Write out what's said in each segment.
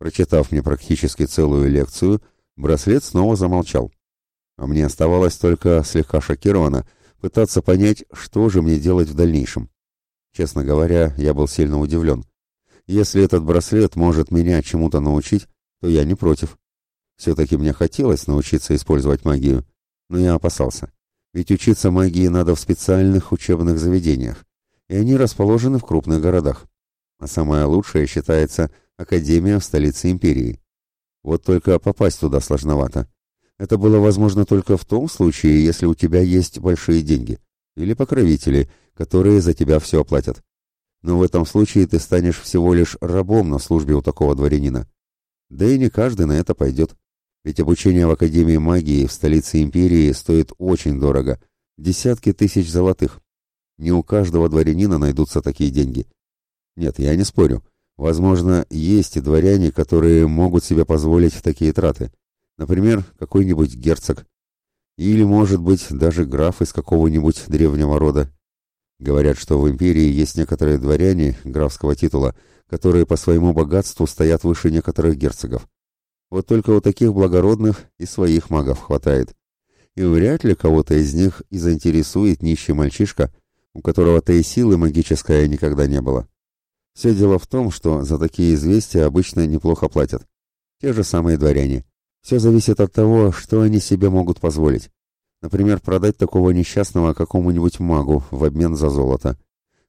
Прочитав мне практически целую лекцию, браслет снова замолчал. А мне оставалось только слегка шокированно пытаться понять, что же мне делать в дальнейшем. Честно говоря, я был сильно удивлен. Если этот браслет может меня чему-то научить, то я не против. Все-таки мне хотелось научиться использовать магию, но я опасался. Ведь учиться магии надо в специальных учебных заведениях, и они расположены в крупных городах. А самое лучшее считается Академия в столице империи. Вот только попасть туда сложновато. Это было возможно только в том случае, если у тебя есть большие деньги или покровители, которые за тебя все оплатят. Но в этом случае ты станешь всего лишь рабом на службе у такого дворянина. Да и не каждый на это пойдет. Ведь обучение в Академии магии в столице империи стоит очень дорого. Десятки тысяч золотых. Не у каждого дворянина найдутся такие деньги. Нет, я не спорю. Возможно, есть и дворяне, которые могут себе позволить такие траты. Например, какой-нибудь герцог. Или, может быть, даже граф из какого-нибудь древнего рода. Говорят, что в империи есть некоторые дворяне графского титула, которые по своему богатству стоят выше некоторых герцогов. Вот только у таких благородных и своих магов хватает. И вряд ли кого-то из них и заинтересует нищий мальчишка, у которого-то и силы магической никогда не было. Все дело в том, что за такие известия обычно неплохо платят. Те же самые дворяне. Все зависит от того, что они себе могут позволить. Например, продать такого несчастного какому-нибудь магу в обмен за золото.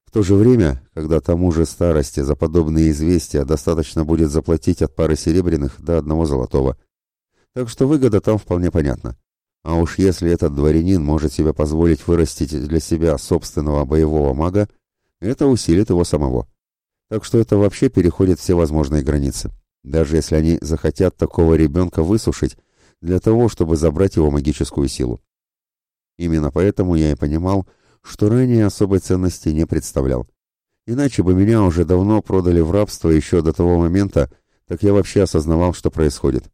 В то же время, когда тому же старости за подобные известия достаточно будет заплатить от пары серебряных до одного золотого. Так что выгода там вполне понятна. А уж если этот дворянин может себе позволить вырастить для себя собственного боевого мага, это усилит его самого. Так что это вообще переходит все возможные границы. Даже если они захотят такого ребенка высушить, для того, чтобы забрать его магическую силу. Именно поэтому я и понимал, что ранее особой ценности не представлял. Иначе бы меня уже давно продали в рабство еще до того момента, как я вообще осознавал, что происходит.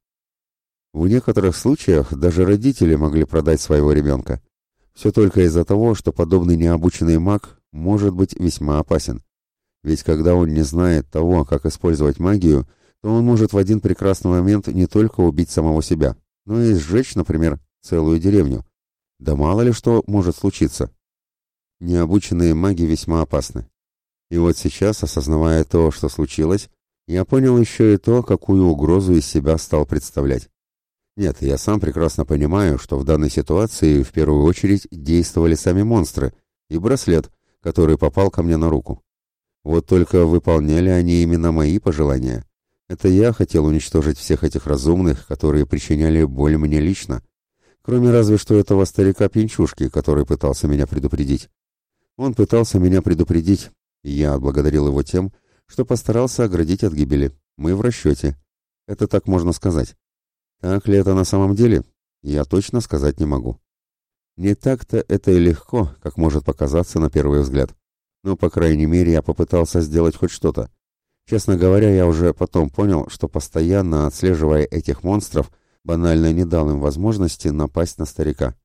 В некоторых случаях даже родители могли продать своего ребенка. Все только из-за того, что подобный необученный маг может быть весьма опасен. Ведь когда он не знает того, как использовать магию, то он может в один прекрасный момент не только убить самого себя, но и сжечь, например, целую деревню. Да мало ли что может случиться. Необученные маги весьма опасны. И вот сейчас, осознавая то, что случилось, я понял еще и то, какую угрозу из себя стал представлять. Нет, я сам прекрасно понимаю, что в данной ситуации в первую очередь действовали сами монстры и браслет, который попал ко мне на руку. Вот только выполняли они именно мои пожелания. Это я хотел уничтожить всех этих разумных, которые причиняли боль мне лично. Кроме разве что этого старика-пинчушки, который пытался меня предупредить. Он пытался меня предупредить, и я отблагодарил его тем, что постарался оградить от гибели. Мы в расчете. Это так можно сказать. Так ли это на самом деле, я точно сказать не могу. Не так-то это и легко, как может показаться на первый взгляд. Но, по крайней мере, я попытался сделать хоть что-то. Честно говоря, я уже потом понял, что постоянно отслеживая этих монстров, банально не дал им возможности напасть на старика.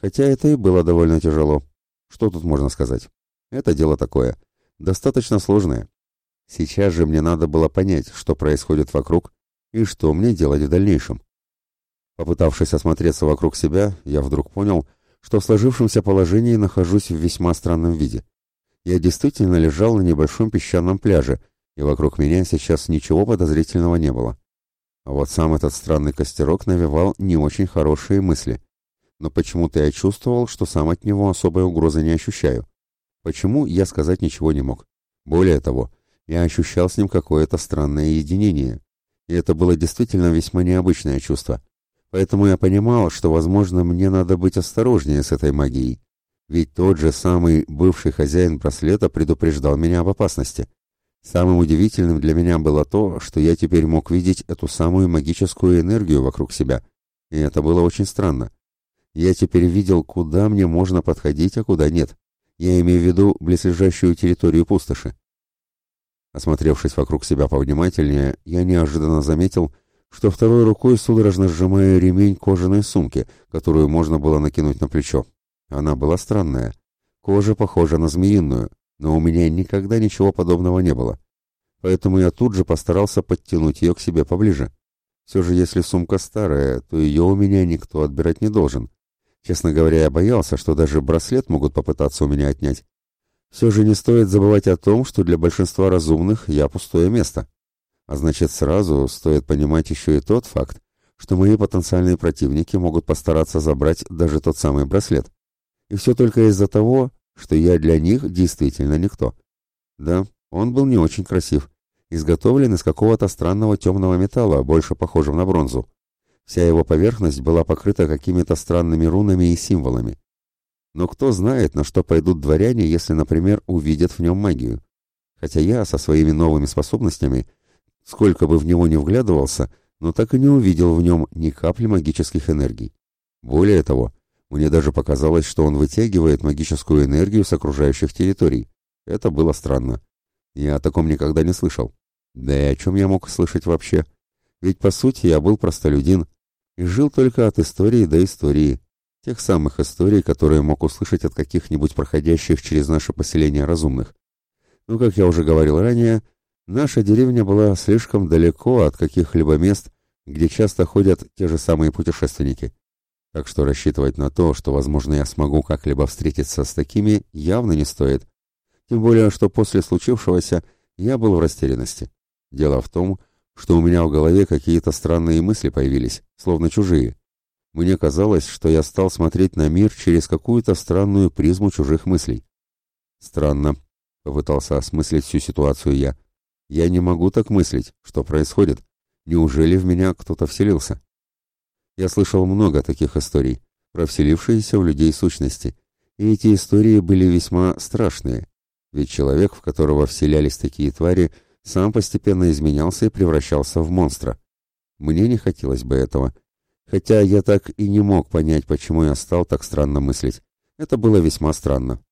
Хотя это и было довольно тяжело. Что тут можно сказать? Это дело такое. Достаточно сложное. Сейчас же мне надо было понять, что происходит вокруг и что мне делать в дальнейшем. Попытавшись осмотреться вокруг себя, я вдруг понял, что в сложившемся положении нахожусь в весьма странном виде я действительно лежал на небольшом песчаном пляже, и вокруг меня сейчас ничего подозрительного не было. А вот сам этот странный костерок навевал не очень хорошие мысли. Но почему-то я чувствовал, что сам от него особой угрозы не ощущаю. Почему, я сказать ничего не мог. Более того, я ощущал с ним какое-то странное единение. И это было действительно весьма необычное чувство. Поэтому я понимал, что, возможно, мне надо быть осторожнее с этой магией. Ведь тот же самый бывший хозяин браслета предупреждал меня об опасности. Самым удивительным для меня было то, что я теперь мог видеть эту самую магическую энергию вокруг себя. И это было очень странно. Я теперь видел, куда мне можно подходить, а куда нет. Я имею в виду близлежащую территорию пустоши. Осмотревшись вокруг себя повнимательнее, я неожиданно заметил, что второй рукой судорожно сжимаю ремень кожаной сумки, которую можно было накинуть на плечо. Она была странная. Кожа похожа на змеиную, но у меня никогда ничего подобного не было. поэтому я тут же постарался подтянуть ее к себе поближе. Все же, если сумка старая, то ее у меня никто отбирать не должен. Честно говоря, я боялся, что даже браслет могут попытаться у меня отнять. Все же не стоит забывать о том, что для большинства разумных я пустое место. А значит, сразу стоит понимать еще и тот факт, что мои потенциальные противники могут постараться забрать даже тот самый браслет. И все только из-за того, что я для них действительно никто. Да, он был не очень красив, изготовлен из какого-то странного темного металла, больше похожего на бронзу. Вся его поверхность была покрыта какими-то странными рунами и символами. Но кто знает, на что пойдут дворяне, если, например, увидят в нем магию. Хотя я со своими новыми способностями, сколько бы в него ни вглядывался, но так и не увидел в нем ни капли магических энергий. Более того, мне даже показалось, что он вытягивает магическую энергию с окружающих территорий. Это было странно. Я о таком никогда не слышал. Да и о чем я мог слышать вообще? Ведь, по сути, я был простолюдин и жил только от истории до истории. Тех самых историй, которые мог услышать от каких-нибудь проходящих через наше поселение разумных. Но, как я уже говорил ранее, наша деревня была слишком далеко от каких-либо мест, где часто ходят те же самые путешественники. Так что рассчитывать на то, что, возможно, я смогу как-либо встретиться с такими, явно не стоит. Тем более, что после случившегося я был в растерянности. Дело в том, что у меня в голове какие-то странные мысли появились, словно чужие. Мне казалось, что я стал смотреть на мир через какую-то странную призму чужих мыслей. Странно, попытался осмыслить всю ситуацию я. Я не могу так мыслить. Что происходит? Неужели в меня кто-то вселился? Я слышал много таких историй про вселившиеся в людей сущности, и эти истории были весьма страшные, ведь человек, в которого вселялись такие твари, сам постепенно изменялся и превращался в монстра. Мне не хотелось бы этого. Хотя я так и не мог понять, почему я стал так странно мыслить. Это было весьма странно.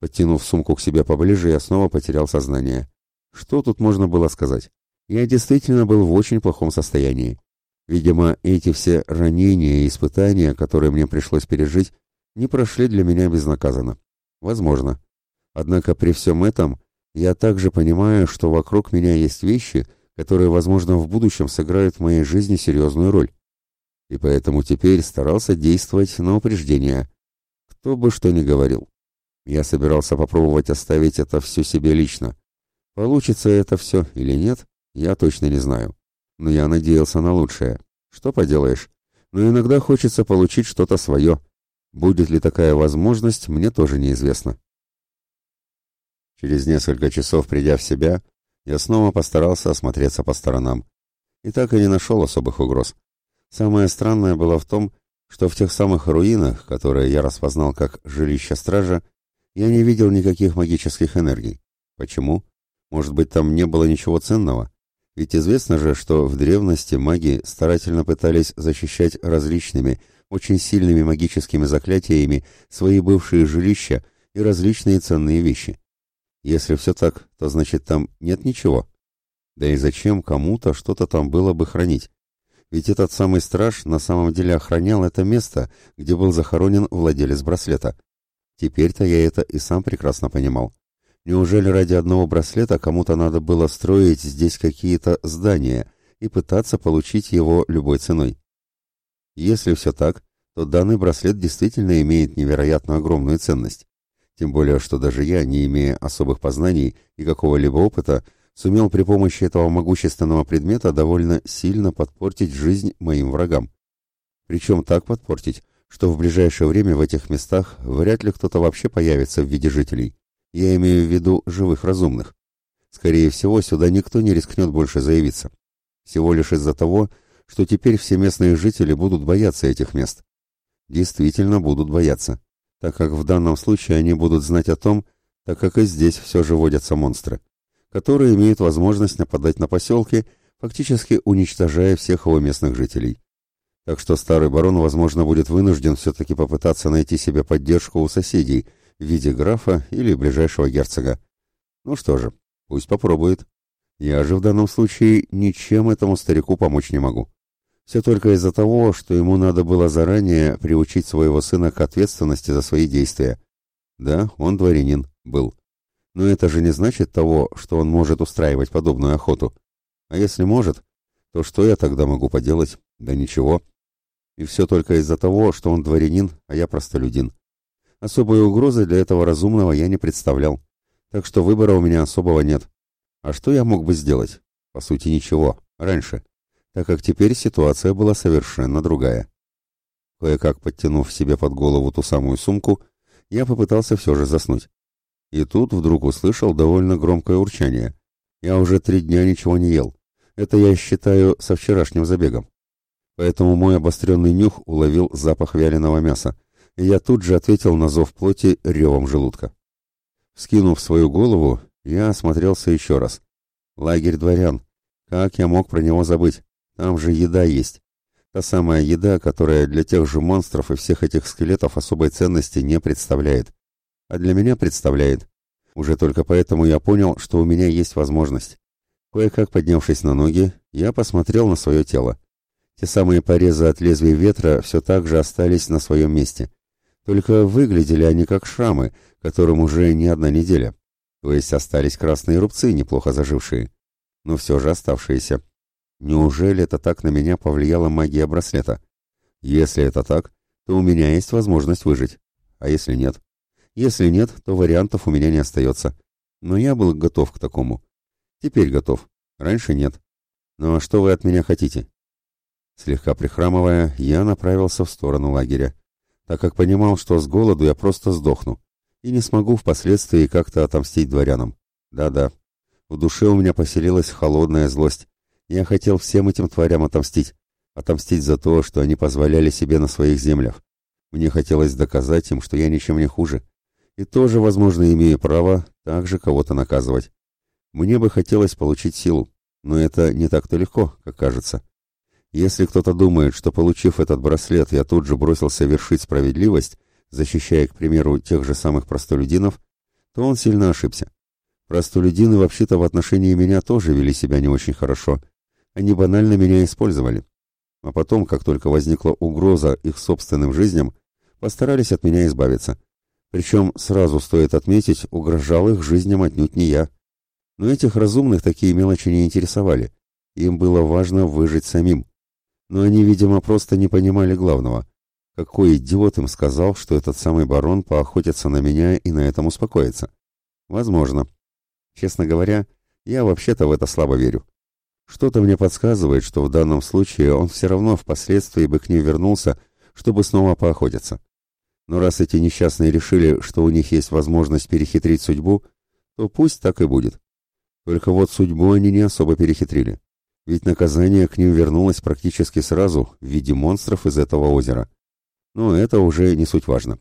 Подтянув сумку к себе поближе, я снова потерял сознание. Что тут можно было сказать? Я действительно был в очень плохом состоянии. Видимо, эти все ранения и испытания, которые мне пришлось пережить, не прошли для меня безнаказанно. Возможно. Однако при всем этом я также понимаю, что вокруг меня есть вещи, которые, возможно, в будущем сыграют в моей жизни серьезную роль. И поэтому теперь старался действовать на упреждение. Кто бы что ни говорил. Я собирался попробовать оставить это все себе лично. Получится это все или нет, я точно не знаю. Но я надеялся на лучшее. Что поделаешь? Но иногда хочется получить что-то свое. Будет ли такая возможность, мне тоже неизвестно. Через несколько часов, придя в себя, я снова постарался осмотреться по сторонам. И так и не нашел особых угроз. Самое странное было в том, что в тех самых руинах, которые я распознал как жилище стража, я не видел никаких магических энергий. Почему? Может быть, там не было ничего ценного? Ведь известно же, что в древности маги старательно пытались защищать различными, очень сильными магическими заклятиями свои бывшие жилища и различные ценные вещи. Если все так, то значит там нет ничего. Да и зачем кому-то что-то там было бы хранить? Ведь этот самый страж на самом деле охранял это место, где был захоронен владелец браслета. Теперь-то я это и сам прекрасно понимал. Неужели ради одного браслета кому-то надо было строить здесь какие-то здания и пытаться получить его любой ценой? Если все так, то данный браслет действительно имеет невероятно огромную ценность. Тем более, что даже я, не имея особых познаний и какого-либо опыта, сумел при помощи этого могущественного предмета довольно сильно подпортить жизнь моим врагам. Причем так подпортить, что в ближайшее время в этих местах вряд ли кто-то вообще появится в виде жителей. Я имею в виду живых разумных. Скорее всего, сюда никто не рискнет больше заявиться. Всего лишь из-за того, что теперь все местные жители будут бояться этих мест. Действительно будут бояться так как в данном случае они будут знать о том, так как и здесь все же водятся монстры, которые имеют возможность нападать на поселки, фактически уничтожая всех его местных жителей. Так что старый барон, возможно, будет вынужден все-таки попытаться найти себе поддержку у соседей в виде графа или ближайшего герцога. Ну что же, пусть попробует. Я же в данном случае ничем этому старику помочь не могу. Все только из-за того, что ему надо было заранее приучить своего сына к ответственности за свои действия. Да, он дворянин, был. Но это же не значит того, что он может устраивать подобную охоту. А если может, то что я тогда могу поделать? Да ничего. И все только из-за того, что он дворянин, а я простолюдин. Особой угрозы для этого разумного я не представлял. Так что выбора у меня особого нет. А что я мог бы сделать? По сути, ничего. Раньше. Так как теперь ситуация была совершенно другая. Кое-как подтянув себе под голову ту самую сумку, я попытался все же заснуть. И тут вдруг услышал довольно громкое урчание. Я уже три дня ничего не ел. Это я считаю со вчерашним забегом. Поэтому мой обостренный нюх уловил запах вяленого мяса, и я тут же ответил на зов плоти ревом желудка. Скинув свою голову, я осмотрелся еще раз. Лагерь дворян. Как я мог про него забыть? Там же еда есть. Та самая еда, которая для тех же монстров и всех этих скелетов особой ценности не представляет. А для меня представляет. Уже только поэтому я понял, что у меня есть возможность. Кое-как поднявшись на ноги, я посмотрел на свое тело. Те самые порезы от лезвия ветра все так же остались на своем месте. Только выглядели они как шрамы, которым уже не одна неделя. То есть остались красные рубцы, неплохо зажившие. Но все же оставшиеся. Неужели это так на меня повлияла магия браслета? Если это так, то у меня есть возможность выжить. А если нет? Если нет, то вариантов у меня не остается. Но я был готов к такому. Теперь готов. Раньше нет. Ну а что вы от меня хотите? Слегка прихрамывая, я направился в сторону лагеря, так как понимал, что с голоду я просто сдохну и не смогу впоследствии как-то отомстить дворянам. Да-да, в душе у меня поселилась холодная злость. Я хотел всем этим тварям отомстить. Отомстить за то, что они позволяли себе на своих землях. Мне хотелось доказать им, что я ничем не хуже. И тоже, возможно, имею право также кого-то наказывать. Мне бы хотелось получить силу, но это не так-то легко, как кажется. Если кто-то думает, что получив этот браслет, я тут же бросился вершить справедливость, защищая, к примеру, тех же самых простолюдинов, то он сильно ошибся. Простолюдины вообще-то в отношении меня тоже вели себя не очень хорошо. Они банально меня использовали. А потом, как только возникла угроза их собственным жизням, постарались от меня избавиться. Причем, сразу стоит отметить, угрожал их жизням отнюдь не я. Но этих разумных такие мелочи не интересовали. Им было важно выжить самим. Но они, видимо, просто не понимали главного. Какой идиот им сказал, что этот самый барон поохотится на меня и на этом успокоится? Возможно. Честно говоря, я вообще-то в это слабо верю. Что-то мне подсказывает, что в данном случае он все равно впоследствии бы к ним вернулся, чтобы снова поохотиться. Но раз эти несчастные решили, что у них есть возможность перехитрить судьбу, то пусть так и будет. Только вот судьбу они не особо перехитрили. Ведь наказание к ним вернулось практически сразу в виде монстров из этого озера. Но это уже не суть важно.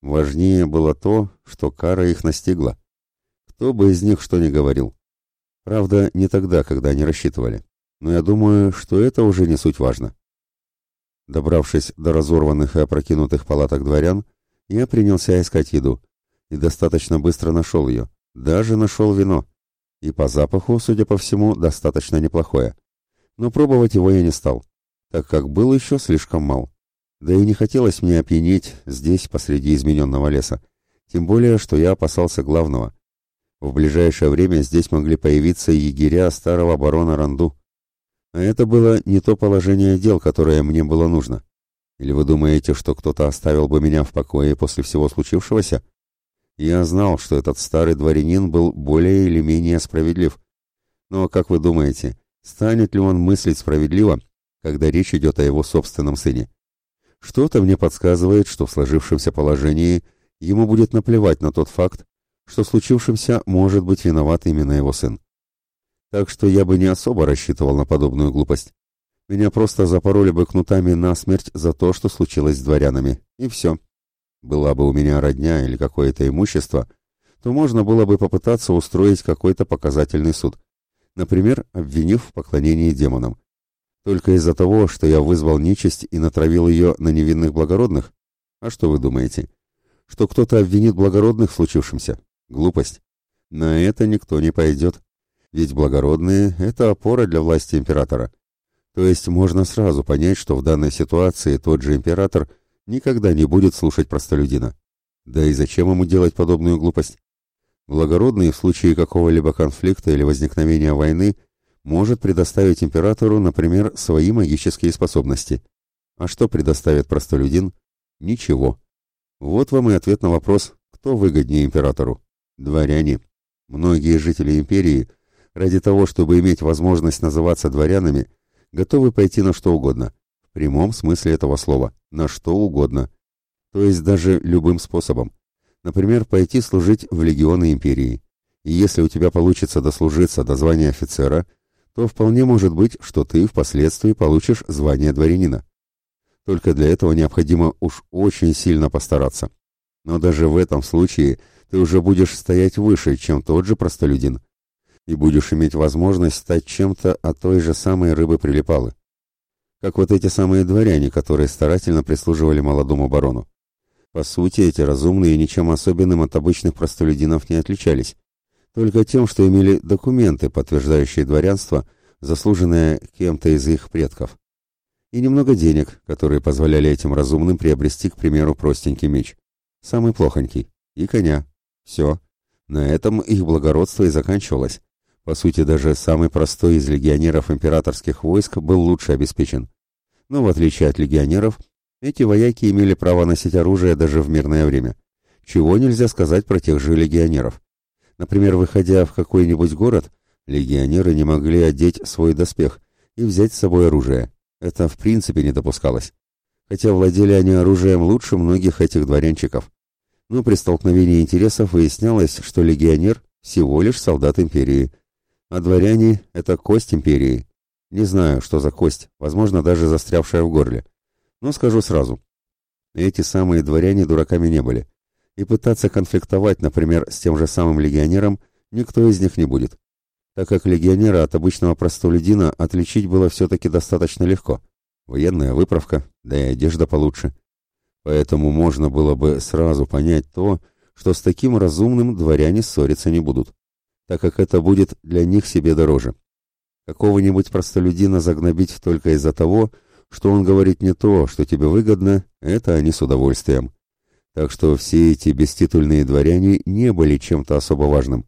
Важнее было то, что кара их настигла. Кто бы из них что ни говорил. Правда, не тогда, когда они рассчитывали. Но я думаю, что это уже не суть важно. Добравшись до разорванных и опрокинутых палаток дворян, я принялся искать еду. И достаточно быстро нашел ее. Даже нашел вино и по запаху, судя по всему, достаточно неплохое. Но пробовать его я не стал, так как был еще слишком мал. Да и не хотелось мне опьянеть здесь, посреди измененного леса. Тем более, что я опасался главного. В ближайшее время здесь могли появиться егеря старого барона Ранду. А это было не то положение дел, которое мне было нужно. Или вы думаете, что кто-то оставил бы меня в покое после всего случившегося? Я знал, что этот старый дворянин был более или менее справедлив. Но, как вы думаете, станет ли он мыслить справедливо, когда речь идет о его собственном сыне? Что-то мне подсказывает, что в сложившемся положении ему будет наплевать на тот факт, что случившимся может быть виноват именно его сын. Так что я бы не особо рассчитывал на подобную глупость. Меня просто запороли бы кнутами на смерть за то, что случилось с дворянами, и все. Была бы у меня родня или какое-то имущество, то можно было бы попытаться устроить какой-то показательный суд. Например, обвинив в поклонении демонам. Только из-за того, что я вызвал нечисть и натравил ее на невинных благородных? А что вы думаете? Что кто-то обвинит благородных в случившемся? Глупость. На это никто не пойдет. Ведь благородные – это опора для власти императора. То есть можно сразу понять, что в данной ситуации тот же император – никогда не будет слушать простолюдина. Да и зачем ему делать подобную глупость? Благородный в случае какого-либо конфликта или возникновения войны может предоставить императору, например, свои магические способности. А что предоставит простолюдин? Ничего. Вот вам и ответ на вопрос, кто выгоднее императору. Дворяне. Многие жители империи, ради того, чтобы иметь возможность называться дворянами, готовы пойти на что угодно. Прямом смысле этого слова. На что угодно. То есть даже любым способом. Например, пойти служить в легионы империи. И если у тебя получится дослужиться до звания офицера, то вполне может быть, что ты впоследствии получишь звание дворянина. Только для этого необходимо уж очень сильно постараться. Но даже в этом случае ты уже будешь стоять выше, чем тот же простолюдин. И будешь иметь возможность стать чем-то от той же самой рыбы-прилипалы. Как вот эти самые дворяне, которые старательно прислуживали молодому барону. По сути, эти разумные ничем особенным от обычных простолюдинов не отличались. Только тем, что имели документы, подтверждающие дворянство, заслуженное кем-то из их предков и немного денег, которые позволяли этим разумным приобрести, к примеру, простенький меч. Самый плохонький. И коня. Все. На этом их благородство и заканчивалось. По сути, даже самый простой из легионеров императорских войск был лучше обеспечен. Но в отличие от легионеров, эти вояки имели право носить оружие даже в мирное время. Чего нельзя сказать про тех же легионеров. Например, выходя в какой-нибудь город, легионеры не могли одеть свой доспех и взять с собой оружие. Это в принципе не допускалось. Хотя владели они оружием лучше многих этих дворянчиков. Но при столкновении интересов выяснялось, что легионер всего лишь солдат империи, а дворяне — это кость империи. Не знаю, что за кость, возможно, даже застрявшая в горле. Но скажу сразу. Эти самые дворяне дураками не были. И пытаться конфликтовать, например, с тем же самым легионером, никто из них не будет так как легионера от обычного простолюдина отличить было все-таки достаточно легко. Военная выправка, да и одежда получше. Поэтому можно было бы сразу понять то, что с таким разумным дворяне ссориться не будут, так как это будет для них себе дороже. Какого-нибудь простолюдина загнобить только из-за того, что он говорит не то, что тебе выгодно, это они с удовольствием. Так что все эти беститульные дворяне не были чем-то особо важным.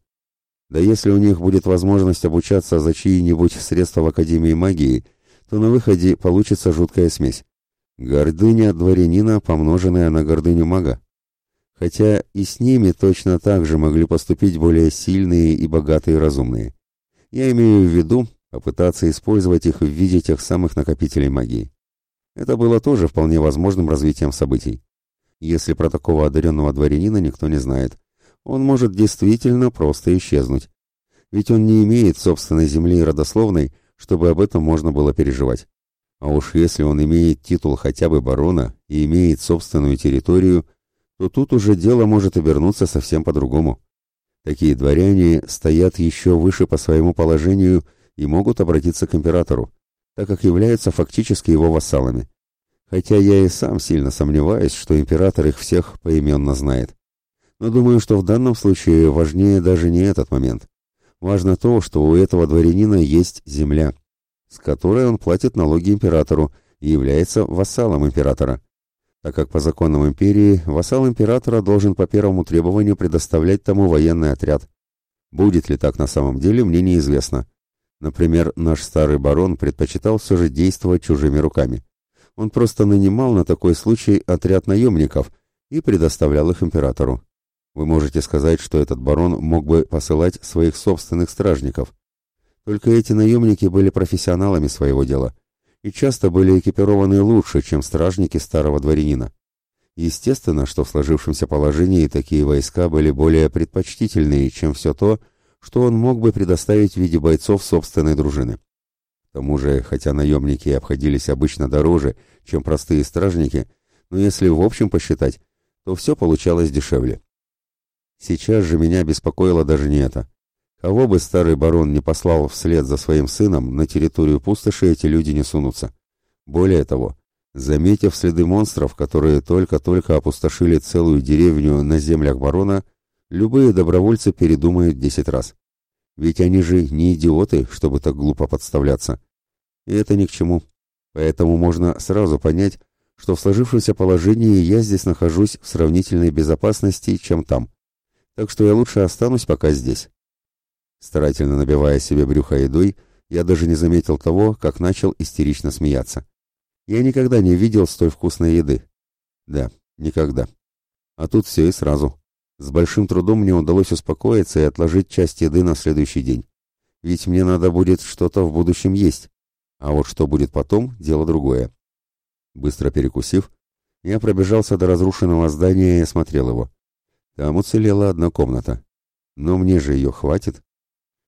Да если у них будет возможность обучаться за чьи-нибудь средства в Академии магии, то на выходе получится жуткая смесь. Гордыня дворянина, помноженная на гордыню мага. Хотя и с ними точно так же могли поступить более сильные и богатые разумные. Я имею в виду попытаться использовать их в виде тех самых накопителей магии. Это было тоже вполне возможным развитием событий. Если про такого одаренного дворянина никто не знает, он может действительно просто исчезнуть. Ведь он не имеет собственной земли и родословной, чтобы об этом можно было переживать. А уж если он имеет титул хотя бы барона и имеет собственную территорию, то тут уже дело может обернуться совсем по-другому. Такие дворяне стоят еще выше по своему положению и могут обратиться к императору, так как являются фактически его вассалами. Хотя я и сам сильно сомневаюсь, что император их всех поименно знает. Но думаю, что в данном случае важнее даже не этот момент. Важно то, что у этого дворянина есть земля, с которой он платит налоги императору и является вассалом императора. Так как по законам империи вассал императора должен по первому требованию предоставлять тому военный отряд. Будет ли так на самом деле, мне неизвестно. Например, наш старый барон предпочитал все же действовать чужими руками. Он просто нанимал на такой случай отряд наемников и предоставлял их императору. Вы можете сказать, что этот барон мог бы посылать своих собственных стражников. Только эти наемники были профессионалами своего дела и часто были экипированы лучше, чем стражники старого дворянина. Естественно, что в сложившемся положении такие войска были более предпочтительные, чем все то, что он мог бы предоставить в виде бойцов собственной дружины. К тому же, хотя наемники обходились обычно дороже, чем простые стражники, но если в общем посчитать, то все получалось дешевле. Сейчас же меня беспокоило даже не это. Кого бы старый барон не послал вслед за своим сыном, на территорию пустоши эти люди не сунутся. Более того, заметив следы монстров, которые только-только опустошили целую деревню на землях барона, любые добровольцы передумают десять раз. Ведь они же не идиоты, чтобы так глупо подставляться. И это ни к чему. Поэтому можно сразу понять, что в сложившемся положении я здесь нахожусь в сравнительной безопасности, чем там. Так что я лучше останусь пока здесь. Старательно набивая себе брюхо едой, я даже не заметил того, как начал истерично смеяться. Я никогда не видел столь вкусной еды. Да, никогда. А тут все и сразу. С большим трудом мне удалось успокоиться и отложить часть еды на следующий день. Ведь мне надо будет что-то в будущем есть. А вот что будет потом, дело другое. Быстро перекусив, я пробежался до разрушенного здания и осмотрел его. Там уцелела одна комната. Но мне же ее хватит.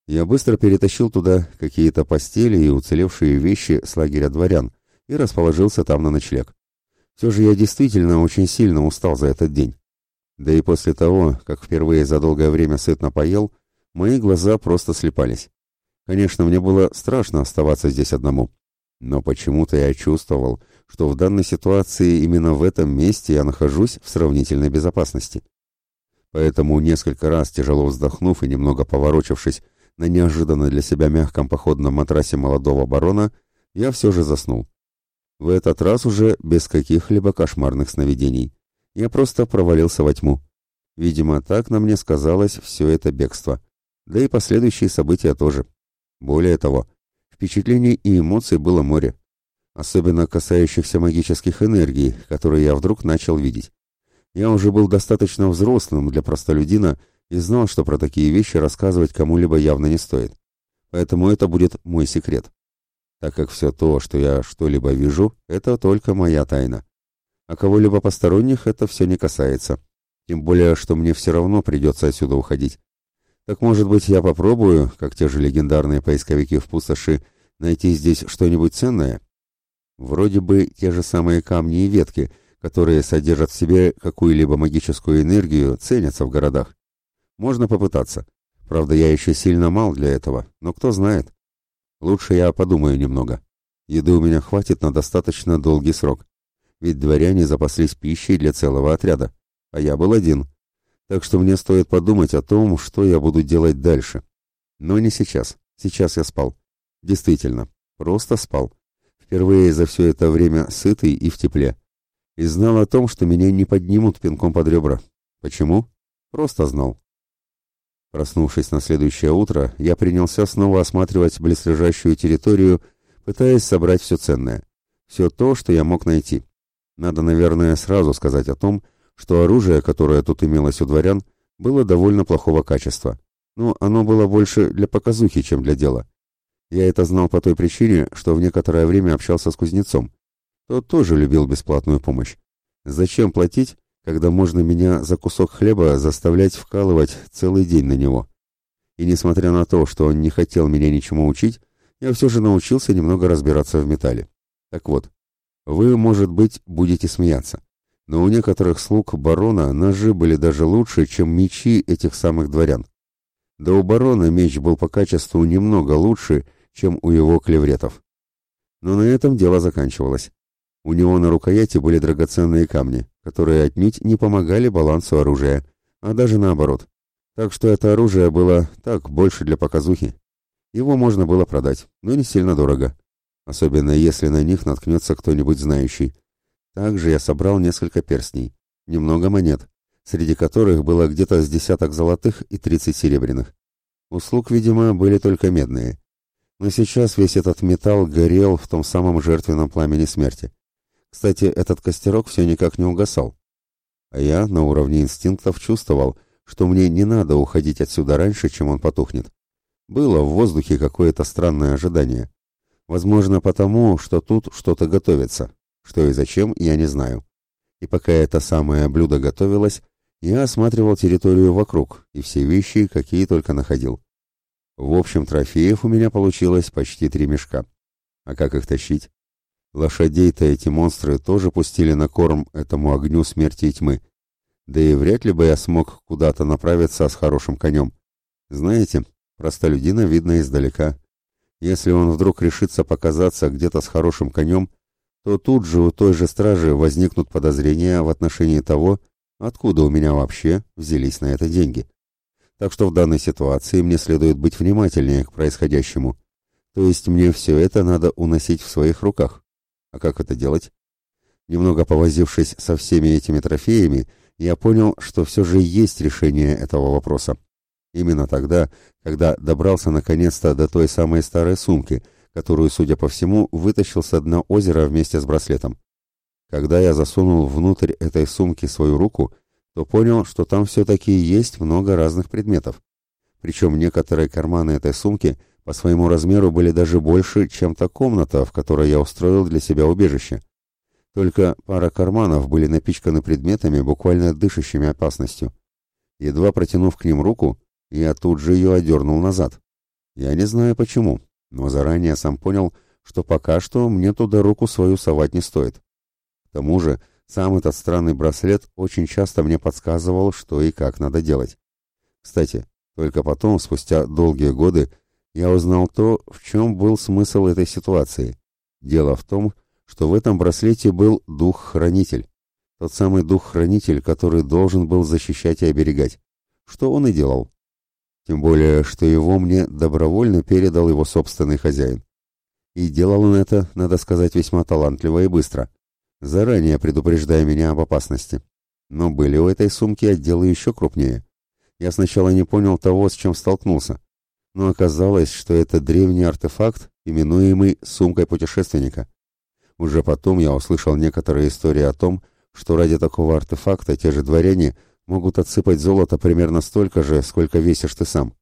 Я быстро перетащил туда какие-то постели и уцелевшие вещи с лагеря дворян и расположился там на ночлег. Все же я действительно очень сильно устал за этот день. Да и после того, как впервые за долгое время сытно поел, мои глаза просто слепались. Конечно, мне было страшно оставаться здесь одному. Но почему-то я чувствовал, что в данной ситуации именно в этом месте я нахожусь в сравнительной безопасности. Поэтому, несколько раз тяжело вздохнув и немного поворочившись на неожиданно для себя мягком походном матрасе молодого барона, я все же заснул. В этот раз уже без каких-либо кошмарных сновидений. Я просто провалился во тьму. Видимо, так на мне сказалось все это бегство. Да и последующие события тоже. Более того, впечатлений и эмоций было море. Особенно касающихся магических энергий, которые я вдруг начал видеть. Я уже был достаточно взрослым для простолюдина и знал, что про такие вещи рассказывать кому-либо явно не стоит. Поэтому это будет мой секрет. Так как все то, что я что-либо вижу, это только моя тайна а кого-либо посторонних это все не касается. Тем более, что мне все равно придется отсюда уходить. Так может быть, я попробую, как те же легендарные поисковики в пустоши, найти здесь что-нибудь ценное? Вроде бы те же самые камни и ветки, которые содержат в себе какую-либо магическую энергию, ценятся в городах. Можно попытаться. Правда, я еще сильно мал для этого, но кто знает. Лучше я подумаю немного. Еды у меня хватит на достаточно долгий срок ведь дворяне запаслись пищей для целого отряда, а я был один. Так что мне стоит подумать о том, что я буду делать дальше. Но не сейчас. Сейчас я спал. Действительно, просто спал. Впервые за все это время сытый и в тепле. И знал о том, что меня не поднимут пинком под ребра. Почему? Просто знал. Проснувшись на следующее утро, я принялся снова осматривать близлежащую территорию, пытаясь собрать все ценное. Все то, что я мог найти. Надо, наверное, сразу сказать о том, что оружие, которое тут имелось у дворян, было довольно плохого качества. Но оно было больше для показухи, чем для дела. Я это знал по той причине, что в некоторое время общался с кузнецом. Тот тоже любил бесплатную помощь. Зачем платить, когда можно меня за кусок хлеба заставлять вкалывать целый день на него? И несмотря на то, что он не хотел меня ничему учить, я все же научился немного разбираться в металле. Так вот, вы, может быть, будете смеяться, но у некоторых слуг барона ножи были даже лучше, чем мечи этих самых дворян. Да у барона меч был по качеству немного лучше, чем у его клевретов. Но на этом дело заканчивалось. У него на рукояти были драгоценные камни, которые отнюдь не помогали балансу оружия, а даже наоборот. Так что это оружие было так, больше для показухи. Его можно было продать, но не сильно дорого особенно если на них наткнется кто-нибудь знающий. Также я собрал несколько перстней, немного монет, среди которых было где-то с десяток золотых и тридцать серебряных. Услуг, видимо, были только медные. Но сейчас весь этот металл горел в том самом жертвенном пламени смерти. Кстати, этот костерок все никак не угасал. А я на уровне инстинктов чувствовал, что мне не надо уходить отсюда раньше, чем он потухнет. Было в воздухе какое-то странное ожидание. Возможно, потому, что тут что-то готовится. Что и зачем, я не знаю. И пока это самое блюдо готовилось, я осматривал территорию вокруг и все вещи, какие только находил. В общем, трофеев у меня получилось почти три мешка. А как их тащить? Лошадей-то эти монстры тоже пустили на корм этому огню смерти и тьмы. Да и вряд ли бы я смог куда-то направиться с хорошим конем. Знаете, простолюдина видно издалека. Если он вдруг решится показаться где-то с хорошим конем, то тут же у той же стражи возникнут подозрения в отношении того, откуда у меня вообще взялись на это деньги. Так что в данной ситуации мне следует быть внимательнее к происходящему. То есть мне все это надо уносить в своих руках. А как это делать? Немного повозившись со всеми этими трофеями, я понял, что все же есть решение этого вопроса. Именно тогда, когда добрался наконец-то до той самой старой сумки, которую, судя по всему, вытащил с дна озера вместе с браслетом. Когда я засунул внутрь этой сумки свою руку, то понял, что там все-таки есть много разных предметов. Причем некоторые карманы этой сумки по своему размеру были даже больше, чем та комната, в которой я устроил для себя убежище. Только пара карманов были напичканы предметами, буквально дышащими опасностью. Едва протянув к ним руку, я тут же ее одернул назад. Я не знаю почему, но заранее сам понял, что пока что мне туда руку свою совать не стоит. К тому же, сам этот странный браслет очень часто мне подсказывал, что и как надо делать. Кстати, только потом, спустя долгие годы, я узнал то, в чем был смысл этой ситуации. Дело в том, что в этом браслете был дух-хранитель. Тот самый дух-хранитель, который должен был защищать и оберегать. Что он и делал. Тем более, что его мне добровольно передал его собственный хозяин. И делал он это, надо сказать, весьма талантливо и быстро заранее предупреждая меня об опасности. Но были у этой сумки отделы еще крупнее. Я сначала не понял того, с чем столкнулся, но оказалось, что это древний артефакт, именуемый «сумкой путешественника». Уже потом я услышал некоторые истории о том, что ради такого артефакта те же дворяне могут отсыпать золото примерно столько же, сколько весишь ты сам.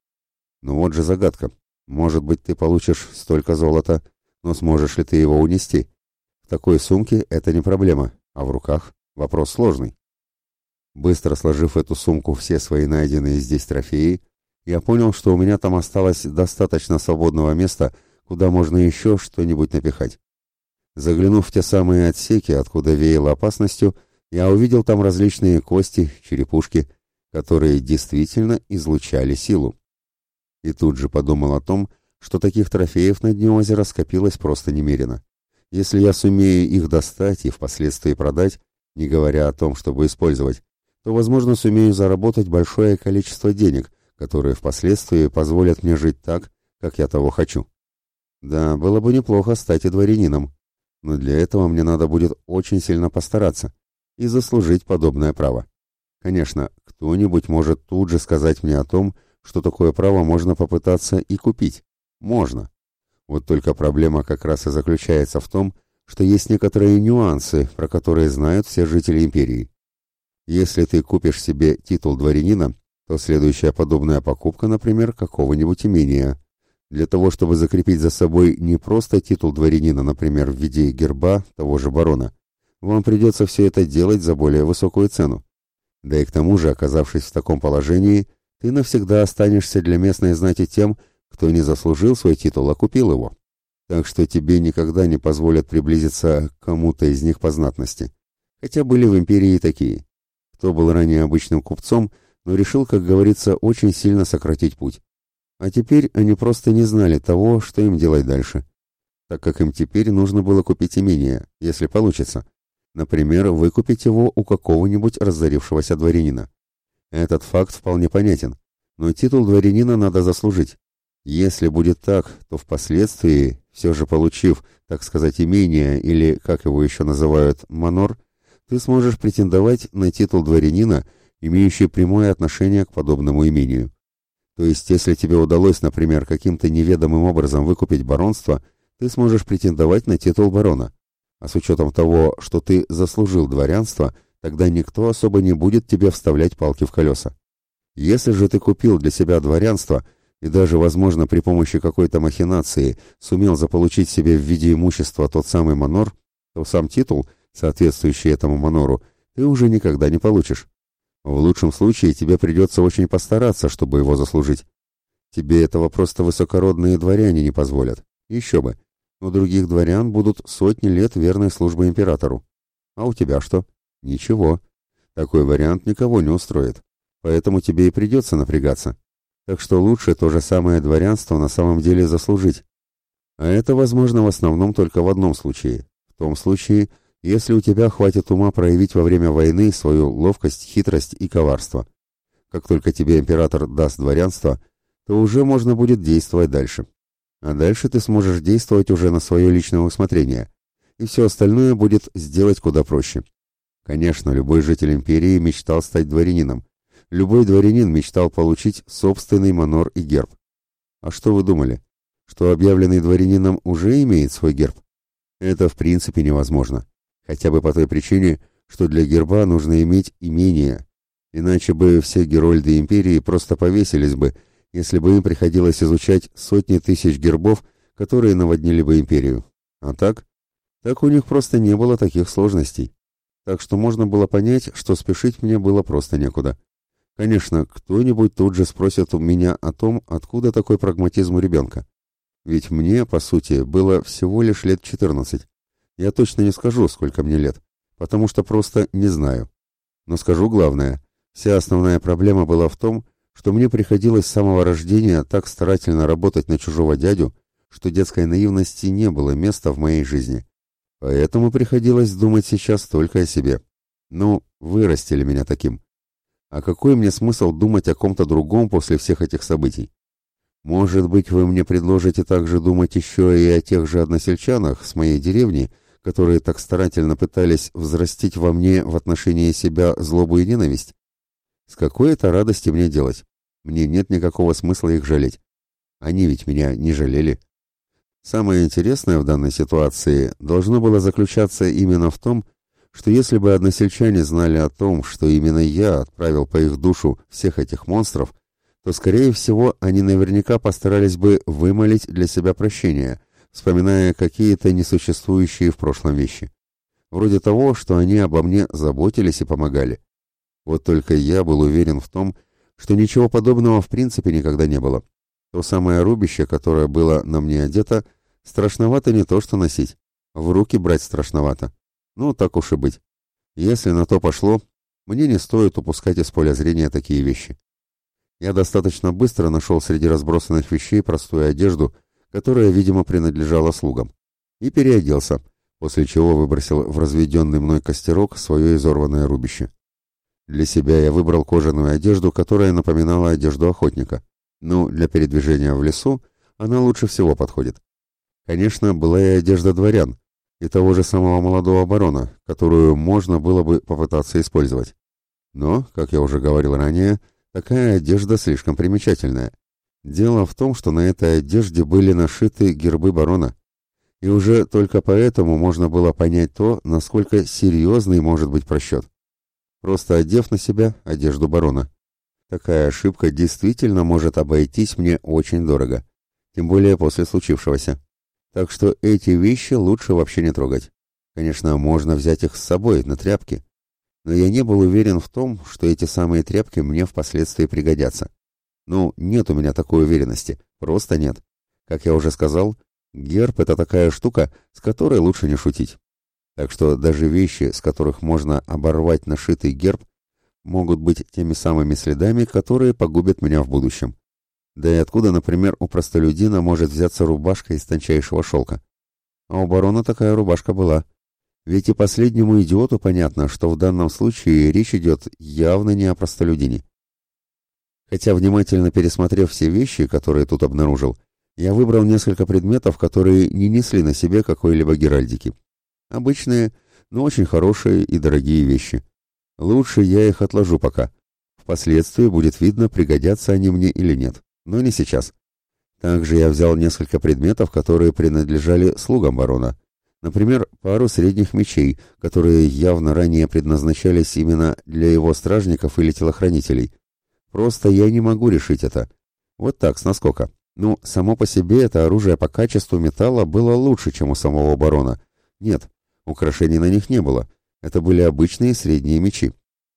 Ну вот же загадка. Может быть, ты получишь столько золота, но сможешь ли ты его унести? В такой сумке это не проблема, а в руках вопрос сложный. Быстро сложив эту сумку все свои найденные здесь трофеи, я понял, что у меня там осталось достаточно свободного места, куда можно еще что-нибудь напихать. Заглянув в те самые отсеки, откуда веяло опасностью, я увидел там различные кости, черепушки, которые действительно излучали силу. И тут же подумал о том, что таких трофеев на дне озера скопилось просто немерено. Если я сумею их достать и впоследствии продать, не говоря о том, чтобы использовать, то, возможно, сумею заработать большое количество денег, которые впоследствии позволят мне жить так, как я того хочу. Да, было бы неплохо стать и дворянином, но для этого мне надо будет очень сильно постараться и заслужить подобное право. Конечно, кто-нибудь может тут же сказать мне о том, что такое право можно попытаться и купить. Можно. Вот только проблема как раз и заключается в том, что есть некоторые нюансы, про которые знают все жители империи. Если ты купишь себе титул дворянина, то следующая подобная покупка, например, какого-нибудь имения. Для того, чтобы закрепить за собой не просто титул дворянина, например, в виде герба того же барона, вам придется все это делать за более высокую цену. Да и к тому же, оказавшись в таком положении, ты навсегда останешься для местной знати тем, кто не заслужил свой титул, а купил его. Так что тебе никогда не позволят приблизиться к кому-то из них по знатности. Хотя были в империи такие. Кто был ранее обычным купцом, но решил, как говорится, очень сильно сократить путь. А теперь они просто не знали того, что им делать дальше. Так как им теперь нужно было купить имение, если получится. Например, выкупить его у какого-нибудь разорившегося дворянина. Этот факт вполне понятен, но титул дворянина надо заслужить. Если будет так, то впоследствии, все же получив, так сказать, имение или, как его еще называют, манор, ты сможешь претендовать на титул дворянина, имеющий прямое отношение к подобному имению. То есть, если тебе удалось, например, каким-то неведомым образом выкупить баронство, ты сможешь претендовать на титул барона. А с учетом того, что ты заслужил дворянство, тогда никто особо не будет тебе вставлять палки в колеса. Если же ты купил для себя дворянство – и даже, возможно, при помощи какой-то махинации сумел заполучить себе в виде имущества тот самый манор, то сам титул, соответствующий этому манору, ты уже никогда не получишь. В лучшем случае тебе придется очень постараться, чтобы его заслужить. Тебе этого просто высокородные дворяне не позволят. Еще бы. У других дворян будут сотни лет верной службы императору. А у тебя что? Ничего. Такой вариант никого не устроит. Поэтому тебе и придется напрягаться. Так что лучше то же самое дворянство на самом деле заслужить. А это возможно в основном только в одном случае. В том случае, если у тебя хватит ума проявить во время войны свою ловкость, хитрость и коварство. Как только тебе император даст дворянство, то уже можно будет действовать дальше. А дальше ты сможешь действовать уже на свое личное усмотрение. И все остальное будет сделать куда проще. Конечно, любой житель империи мечтал стать дворянином. Любой дворянин мечтал получить собственный манор и герб. А что вы думали? Что объявленный дворянином уже имеет свой герб? Это в принципе невозможно. Хотя бы по той причине, что для герба нужно иметь имение. Иначе бы все герольды империи просто повесились бы, если бы им приходилось изучать сотни тысяч гербов, которые наводнили бы империю. А так? Так у них просто не было таких сложностей. Так что можно было понять, что спешить мне было просто некуда. Конечно, кто-нибудь тут же спросит у меня о том, откуда такой прагматизм у ребенка. Ведь мне, по сути, было всего лишь лет 14. Я точно не скажу, сколько мне лет, потому что просто не знаю. Но скажу главное. Вся основная проблема была в том, что мне приходилось с самого рождения так старательно работать на чужого дядю, что детской наивности не было места в моей жизни. Поэтому приходилось думать сейчас только о себе. Ну, вырастили меня таким. А какой мне смысл думать о ком-то другом после всех этих событий? Может быть, вы мне предложите также думать еще и о тех же односельчанах с моей деревни, которые так старательно пытались взрастить во мне в отношении себя злобу и ненависть? С какой это радости мне делать? Мне нет никакого смысла их жалеть. Они ведь меня не жалели. Самое интересное в данной ситуации должно было заключаться именно в том, что если бы односельчане знали о том, что именно я отправил по их душу всех этих монстров, то, скорее всего, они наверняка постарались бы вымолить для себя прощение, вспоминая какие-то несуществующие в прошлом вещи. Вроде того, что они обо мне заботились и помогали. Вот только я был уверен в том, что ничего подобного в принципе никогда не было. То самое рубище, которое было на мне одето, страшновато не то что носить, в руки брать страшновато. Ну, так уж и быть. Если на то пошло, мне не стоит упускать из поля зрения такие вещи. Я достаточно быстро нашел среди разбросанных вещей простую одежду, которая, видимо, принадлежала слугам, и переоделся, после чего выбросил в разведенный мной костерок свое изорванное рубище. Для себя я выбрал кожаную одежду, которая напоминала одежду охотника. Ну, для передвижения в лесу она лучше всего подходит. Конечно, была и одежда дворян, и того же самого молодого барона, которую можно было бы попытаться использовать. Но, как я уже говорил ранее, такая одежда слишком примечательная. Дело в том, что на этой одежде были нашиты гербы барона. И уже только поэтому можно было понять то, насколько серьезный может быть просчет. Просто одев на себя одежду барона. Такая ошибка действительно может обойтись мне очень дорого. Тем более после случившегося. Так что эти вещи лучше вообще не трогать. Конечно, можно взять их с собой на тряпки, но я не был уверен в том, что эти самые тряпки мне впоследствии пригодятся. Ну, нет у меня такой уверенности, просто нет. Как я уже сказал, герб — это такая штука, с которой лучше не шутить. Так что даже вещи, с которых можно оборвать нашитый герб, могут быть теми самыми следами, которые погубят меня в будущем. Да и откуда, например, у простолюдина может взяться рубашка из тончайшего шелка? А у барона такая рубашка была. Ведь и последнему идиоту понятно, что в данном случае речь идет явно не о простолюдине. Хотя, внимательно пересмотрев все вещи, которые тут обнаружил, я выбрал несколько предметов, которые не несли на себе какой-либо геральдики. Обычные, но очень хорошие и дорогие вещи. Лучше я их отложу пока. Впоследствии будет видно, пригодятся они мне или нет но не сейчас. Также я взял несколько предметов, которые принадлежали слугам барона. Например, пару средних мечей, которые явно ранее предназначались именно для его стражников или телохранителей. Просто я не могу решить это. Вот так, с наскока. Ну, само по себе это оружие по качеству металла было лучше, чем у самого барона. Нет, украшений на них не было. Это были обычные средние мечи.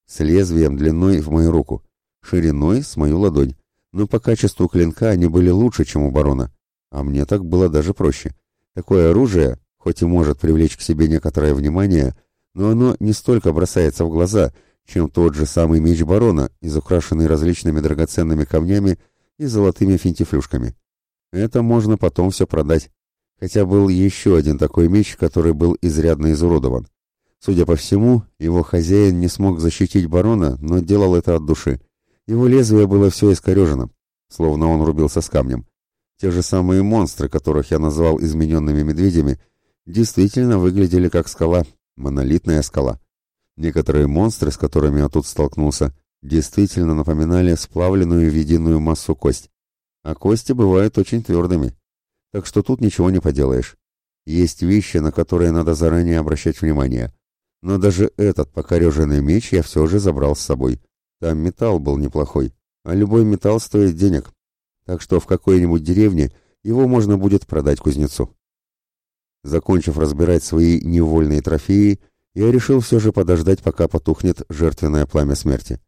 С лезвием длиной в мою руку, шириной с мою ладонь но по качеству клинка они были лучше, чем у барона. А мне так было даже проще. Такое оружие, хоть и может привлечь к себе некоторое внимание, но оно не столько бросается в глаза, чем тот же самый меч барона, изукрашенный различными драгоценными камнями и золотыми финтифлюшками. Это можно потом все продать. Хотя был еще один такой меч, который был изрядно изуродован. Судя по всему, его хозяин не смог защитить барона, но делал это от души. Его лезвие было все искорежено, словно он рубился с камнем. Те же самые монстры, которых я назвал измененными медведями, действительно выглядели как скала, монолитная скала. Некоторые монстры, с которыми я тут столкнулся, действительно напоминали сплавленную в единую массу кость. А кости бывают очень твердыми. Так что тут ничего не поделаешь. Есть вещи, на которые надо заранее обращать внимание. Но даже этот покореженный меч я все же забрал с собой. Там металл был неплохой, а любой металл стоит денег. Так что в какой-нибудь деревне его можно будет продать кузнецу. Закончив разбирать свои невольные трофеи, я решил все же подождать, пока потухнет жертвенное пламя смерти.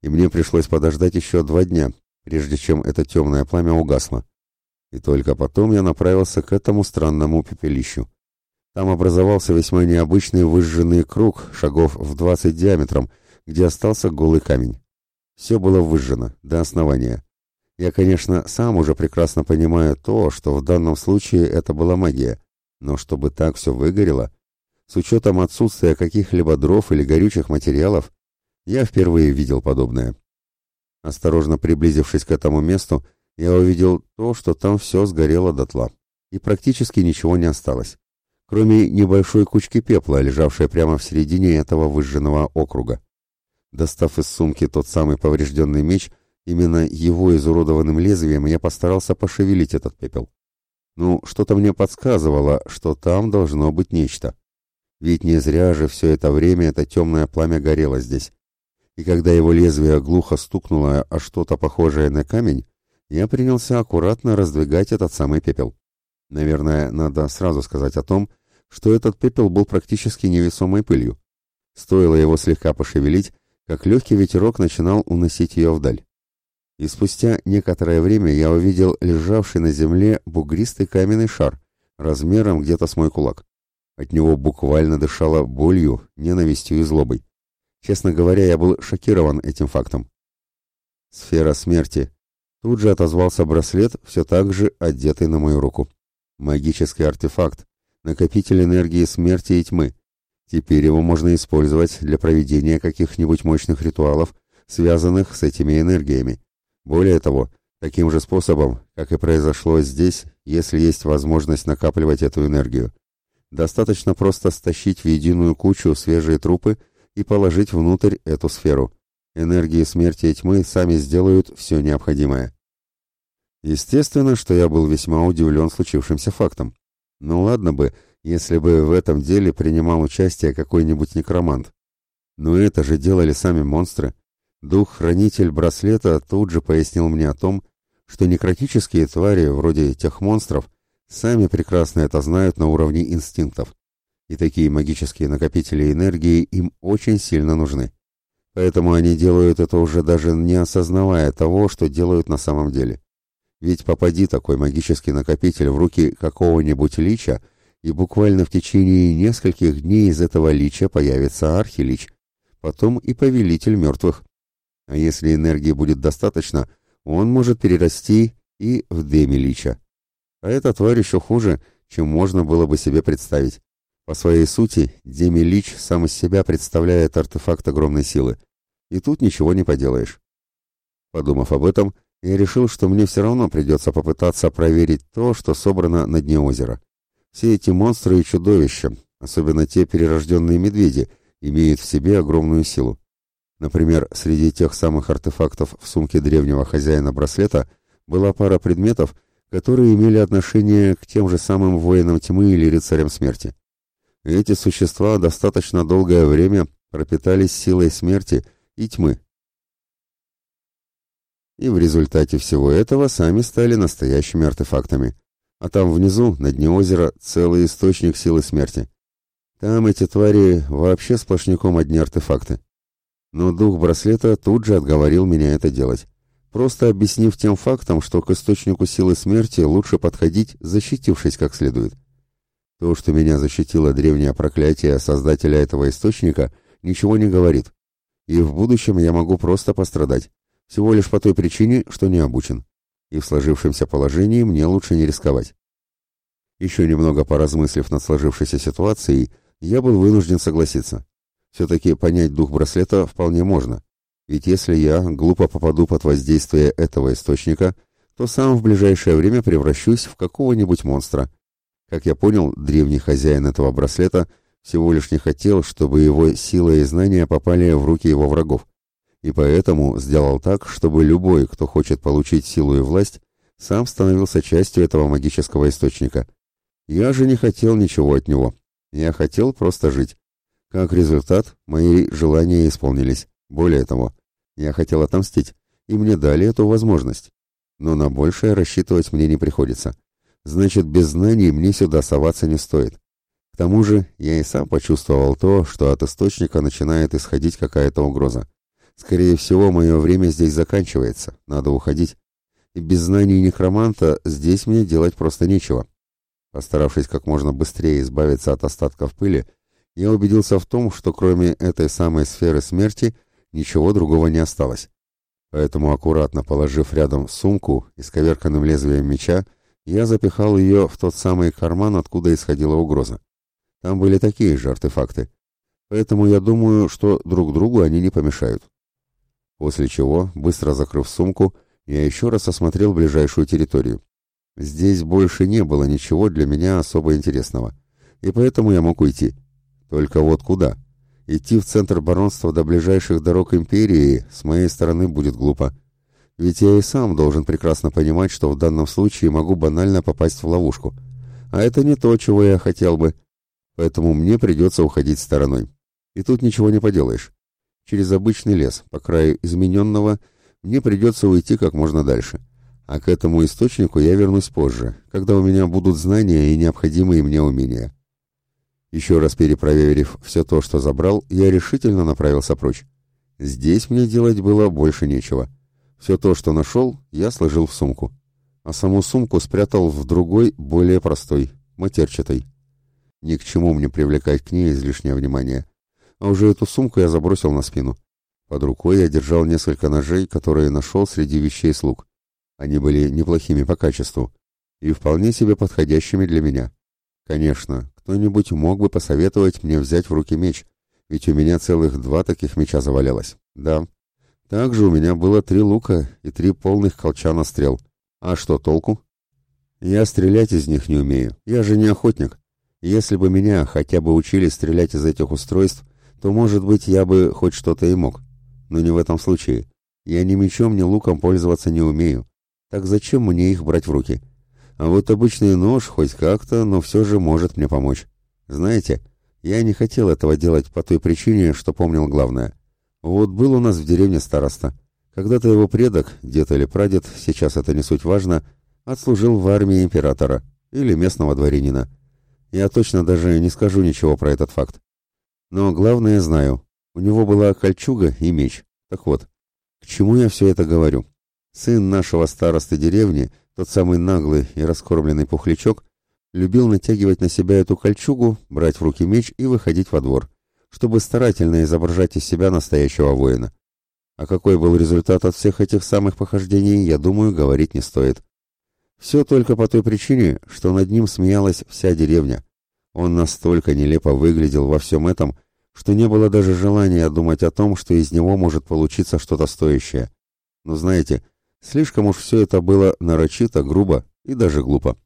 И мне пришлось подождать еще два дня, прежде чем это темное пламя угасло. И только потом я направился к этому странному пепелищу. Там образовался весьма необычный выжженный круг, шагов в двадцать диаметром, где остался голый камень. Все было выжжено до основания. Я, конечно, сам уже прекрасно понимаю то, что в данном случае это была магия, но чтобы так все выгорело, с учетом отсутствия каких-либо дров или горючих материалов, я впервые видел подобное. Осторожно приблизившись к этому месту, я увидел то, что там все сгорело дотла, и практически ничего не осталось, кроме небольшой кучки пепла, лежавшей прямо в середине этого выжженного округа. Достав из сумки тот самый поврежденный меч, именно его изуродованным лезвием я постарался пошевелить этот пепел. Ну, что-то мне подсказывало, что там должно быть нечто. Ведь не зря же все это время это темное пламя горело здесь. И когда его лезвие глухо стукнуло о что-то похожее на камень, я принялся аккуратно раздвигать этот самый пепел. Наверное, надо сразу сказать о том, что этот пепел был практически невесомой пылью. Стоило его слегка пошевелить, как легкий ветерок начинал уносить ее вдаль. И спустя некоторое время я увидел лежавший на земле бугристый каменный шар, размером где-то с мой кулак. От него буквально дышало болью, ненавистью и злобой. Честно говоря, я был шокирован этим фактом. Сфера смерти. Тут же отозвался браслет, все так же одетый на мою руку. Магический артефакт, накопитель энергии смерти и тьмы. Теперь его можно использовать для проведения каких-нибудь мощных ритуалов, связанных с этими энергиями. Более того, таким же способом, как и произошло здесь, если есть возможность накапливать эту энергию. Достаточно просто стащить в единую кучу свежие трупы и положить внутрь эту сферу. Энергии смерти и тьмы сами сделают все необходимое. Естественно, что я был весьма удивлен случившимся фактом. Ну ладно бы, если бы в этом деле принимал участие какой-нибудь некромант. Но это же делали сами монстры. Дух-хранитель браслета тут же пояснил мне о том, что некротические твари, вроде тех монстров, сами прекрасно это знают на уровне инстинктов. И такие магические накопители энергии им очень сильно нужны. Поэтому они делают это уже даже не осознавая того, что делают на самом деле. Ведь попади такой магический накопитель в руки какого-нибудь лича, и буквально в течение нескольких дней из этого лича появится архилич, потом и повелитель мертвых. А если энергии будет достаточно, он может перерасти и в демилича. А эта тварь еще хуже, чем можно было бы себе представить. По своей сути, демилич сам из себя представляет артефакт огромной силы. И тут ничего не поделаешь. Подумав об этом, я решил, что мне все равно придется попытаться проверить то, что собрано на дне озера. Все эти монстры и чудовища, особенно те перерожденные медведи, имеют в себе огромную силу. Например, среди тех самых артефактов в сумке древнего хозяина браслета была пара предметов, которые имели отношение к тем же самым воинам тьмы или рыцарям смерти. Эти существа достаточно долгое время пропитались силой смерти и тьмы. И в результате всего этого сами стали настоящими артефактами. А там внизу, на дне озера, целый источник силы смерти. Там эти твари вообще сплошняком одни артефакты. Но дух браслета тут же отговорил меня это делать, просто объяснив тем фактом, что к источнику силы смерти лучше подходить, защитившись как следует. То, что меня защитило древнее проклятие создателя этого источника, ничего не говорит. И в будущем я могу просто пострадать, всего лишь по той причине, что не обучен и в сложившемся положении мне лучше не рисковать. Еще немного поразмыслив над сложившейся ситуацией, я был вынужден согласиться. Все-таки понять дух браслета вполне можно, ведь если я глупо попаду под воздействие этого источника, то сам в ближайшее время превращусь в какого-нибудь монстра. Как я понял, древний хозяин этого браслета всего лишь не хотел, чтобы его сила и знания попали в руки его врагов. И поэтому сделал так, чтобы любой, кто хочет получить силу и власть, сам становился частью этого магического источника. Я же не хотел ничего от него. Я хотел просто жить. Как результат, мои желания исполнились. Более того, я хотел отомстить, и мне дали эту возможность. Но на большее рассчитывать мне не приходится. Значит, без знаний мне сюда соваться не стоит. К тому же, я и сам почувствовал то, что от источника начинает исходить какая-то угроза. Скорее всего, мое время здесь заканчивается, надо уходить. И без знаний некроманта здесь мне делать просто нечего. Постаравшись как можно быстрее избавиться от остатков пыли, я убедился в том, что кроме этой самой сферы смерти ничего другого не осталось. Поэтому, аккуратно положив рядом сумку и с коверканным лезвием меча, я запихал ее в тот самый карман, откуда исходила угроза. Там были такие же артефакты. Поэтому я думаю, что друг другу они не помешают. После чего, быстро закрыв сумку, я еще раз осмотрел ближайшую территорию. Здесь больше не было ничего для меня особо интересного, и поэтому я мог уйти. Только вот куда? Идти в центр баронства до ближайших дорог империи с моей стороны будет глупо. Ведь я и сам должен прекрасно понимать, что в данном случае могу банально попасть в ловушку. А это не то, чего я хотел бы. Поэтому мне придется уходить стороной. И тут ничего не поделаешь. Через обычный лес, по краю измененного, мне придется уйти как можно дальше. А к этому источнику я вернусь позже, когда у меня будут знания и необходимые мне умения. Еще раз перепроверив все то, что забрал, я решительно направился прочь. Здесь мне делать было больше нечего. Все то, что нашел, я сложил в сумку. А саму сумку спрятал в другой, более простой, матерчатой. Ни к чему мне привлекать к ней излишнее внимание. А уже эту сумку я забросил на спину. Под рукой я держал несколько ножей, которые нашел среди вещей слуг. Они были неплохими по качеству и вполне себе подходящими для меня. Конечно, кто-нибудь мог бы посоветовать мне взять в руки меч, ведь у меня целых два таких меча завалялось. Да, также у меня было три лука и три полных колчана стрел. А что толку? Я стрелять из них не умею. Я же не охотник. Если бы меня хотя бы учили стрелять из этих устройств, то, может быть, я бы хоть что-то и мог. Но не в этом случае. Я ни мечом, ни луком пользоваться не умею. Так зачем мне их брать в руки? А вот обычный нож хоть как-то, но все же может мне помочь. Знаете, я не хотел этого делать по той причине, что помнил главное. Вот был у нас в деревне староста. Когда-то его предок, дед или прадед, сейчас это не суть важно, отслужил в армии императора или местного дворянина. Я точно даже не скажу ничего про этот факт. Но главное знаю. У него была кольчуга и меч. Так вот, к чему я все это говорю? Сын нашего старосты деревни, тот самый наглый и раскормленный пухлячок, любил натягивать на себя эту кольчугу, брать в руки меч и выходить во двор чтобы старательно изображать из себя настоящего воина. А какой был результат от всех этих самых похождений, я думаю, говорить не стоит. Все только по той причине, что над ним смеялась вся деревня. Он настолько нелепо выглядел во всем этом, что не было даже желания думать о том, что из него может получиться что-то стоящее. Но знаете, слишком уж все это было нарочито, грубо и даже глупо.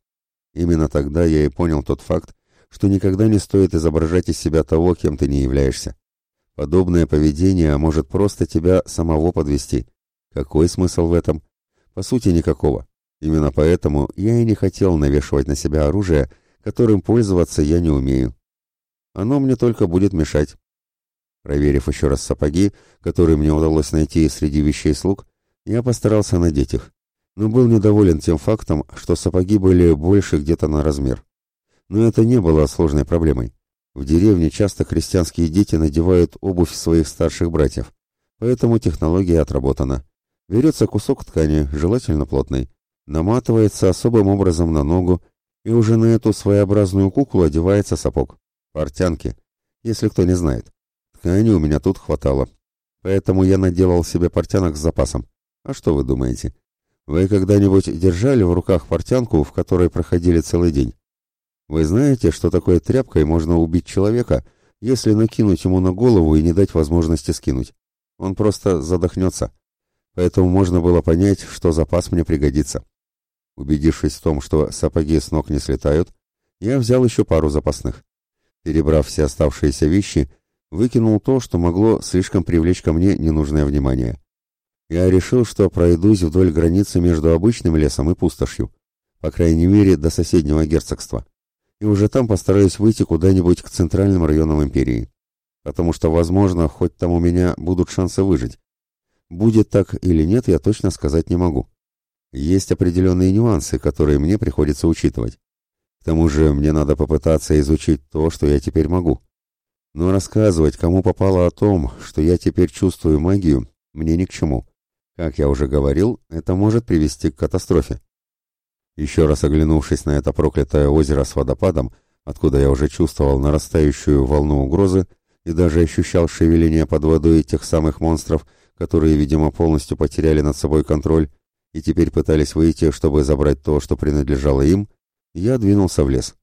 Именно тогда я и понял тот факт, что никогда не стоит изображать из себя того, кем ты не являешься. Подобное поведение может просто тебя самого подвести. Какой смысл в этом? По сути, никакого. Именно поэтому я и не хотел навешивать на себя оружие, которым пользоваться я не умею. Оно мне только будет мешать. Проверив еще раз сапоги, которые мне удалось найти среди вещей слуг, я постарался надеть их, но был недоволен тем фактом, что сапоги были больше где-то на размер. Но это не было сложной проблемой. В деревне часто крестьянские дети надевают обувь своих старших братьев, поэтому технология отработана. Берется кусок ткани, желательно плотный, наматывается особым образом на ногу, и уже на эту своеобразную куклу одевается сапог. Портянки, если кто не знает. Ткани у меня тут хватало, поэтому я наделал себе портянок с запасом. А что вы думаете? Вы когда-нибудь держали в руках портянку, в которой проходили целый день? Вы знаете, что такой тряпкой можно убить человека, если накинуть ему на голову и не дать возможности скинуть? Он просто задохнется. Поэтому можно было понять, что запас мне пригодится. Убедившись в том, что сапоги с ног не слетают, я взял еще пару запасных. Перебрав все оставшиеся вещи, выкинул то, что могло слишком привлечь ко мне ненужное внимание. Я решил, что пройдусь вдоль границы между обычным лесом и пустошью, по крайней мере, до соседнего герцогства, и уже там постараюсь выйти куда-нибудь к центральным районам империи, потому что, возможно, хоть там у меня будут шансы выжить. Будет так или нет, я точно сказать не могу. Есть определенные нюансы, которые мне приходится учитывать. К тому же мне надо попытаться изучить то, что я теперь могу. Но рассказывать, кому попало о том, что я теперь чувствую магию, мне ни к чему. Как я уже говорил, это может привести к катастрофе. Еще раз оглянувшись на это проклятое озеро с водопадом, откуда я уже чувствовал нарастающую волну угрозы и даже ощущал шевеление под водой тех самых монстров, которые, видимо, полностью потеряли над собой контроль и теперь пытались выйти, чтобы забрать то, что принадлежало им, я двинулся в лес.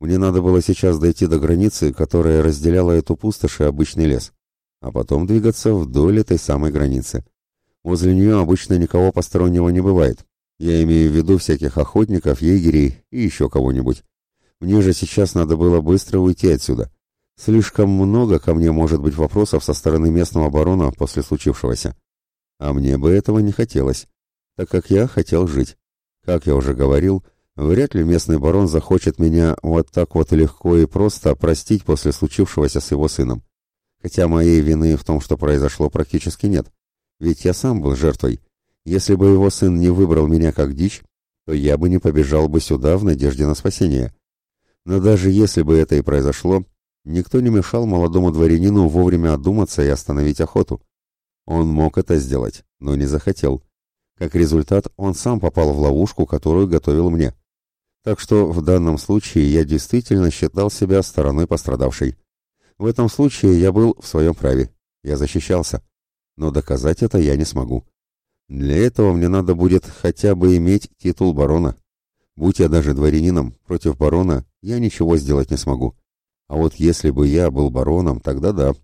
Мне надо было сейчас дойти до границы, которая разделяла эту пустошь и обычный лес, а потом двигаться вдоль этой самой границы. Возле нее обычно никого постороннего не бывает. Я имею в виду всяких охотников, егерей и еще кого-нибудь. Мне же сейчас надо было быстро уйти отсюда. Слишком много ко мне может быть вопросов со стороны местного барона после случившегося. А мне бы этого не хотелось, так как я хотел жить. Как я уже говорил, вряд ли местный барон захочет меня вот так вот легко и просто простить после случившегося с его сыном. Хотя моей вины в том, что произошло, практически нет. Ведь я сам был жертвой. Если бы его сын не выбрал меня как дичь, то я бы не побежал бы сюда в надежде на спасение. Но даже если бы это и произошло, никто не мешал молодому дворянину вовремя одуматься и остановить охоту. Он мог это сделать, но не захотел. Как результат, он сам попал в ловушку, которую готовил мне. Так что в данном случае я действительно считал себя стороной пострадавшей. В этом случае я был в своем праве. Я защищался но доказать это я не смогу. Для этого мне надо будет хотя бы иметь титул барона. Будь я даже дворянином, против барона я ничего сделать не смогу. А вот если бы я был бароном, тогда да.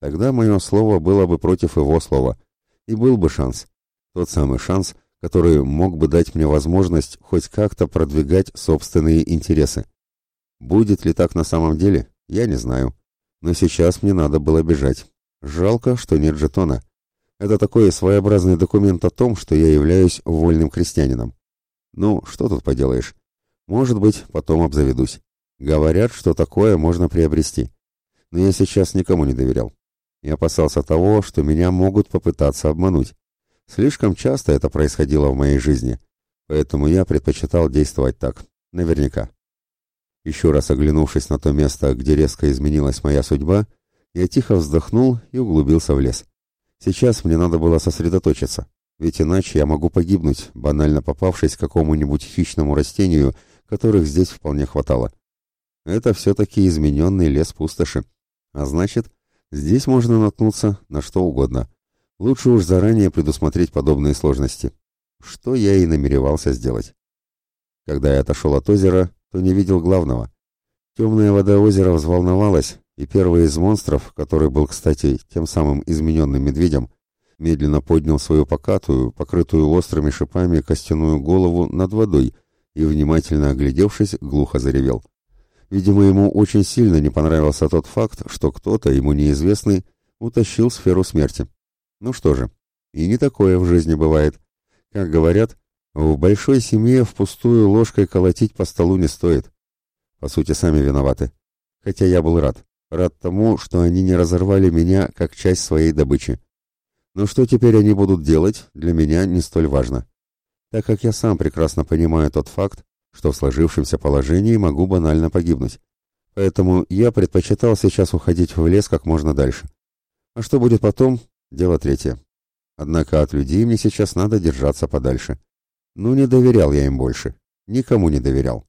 Тогда мое слово было бы против его слова. И был бы шанс. Тот самый шанс, который мог бы дать мне возможность хоть как-то продвигать собственные интересы. Будет ли так на самом деле, я не знаю. Но сейчас мне надо было бежать. Жалко, что нет жетона. Это такой своеобразный документ о том, что я являюсь вольным крестьянином. Ну, что тут поделаешь? Может быть, потом обзаведусь. Говорят, что такое можно приобрести. Но я сейчас никому не доверял. Я опасался того, что меня могут попытаться обмануть. Слишком часто это происходило в моей жизни, поэтому я предпочитал действовать так, наверняка. Еще раз оглянувшись на то место, где резко изменилась моя судьба, я тихо вздохнул и углубился в лес. Сейчас мне надо было сосредоточиться, ведь иначе я могу погибнуть, банально попавшись к какому-нибудь хищному растению, которых здесь вполне хватало. Это все-таки измененный лес пустоши. А значит, здесь можно наткнуться на что угодно. Лучше уж заранее предусмотреть подобные сложности. Что я и намеревался сделать. Когда я отошел от озера, то не видел главного. Темная вода озера взволновалась, и первый из монстров, который был, кстати, тем самым измененным медведем, медленно поднял свою покатую, покрытую острыми шипами костяную голову над водой и, внимательно оглядевшись, глухо заревел. Видимо, ему очень сильно не понравился тот факт, что кто-то, ему неизвестный, утащил сферу смерти. Ну что же, и не такое в жизни бывает. Как говорят, в большой семье впустую ложкой колотить по столу не стоит. По сути, сами виноваты. Хотя я был рад. Рад тому, что они не разорвали меня как часть своей добычи. Но что теперь они будут делать, для меня не столь важно. Так как я сам прекрасно понимаю тот факт, что в сложившемся положении могу банально погибнуть. Поэтому я предпочитал сейчас уходить в лес как можно дальше. А что будет потом, дело третье. Однако от людей мне сейчас надо держаться подальше. Ну, не доверял я им больше. Никому не доверял.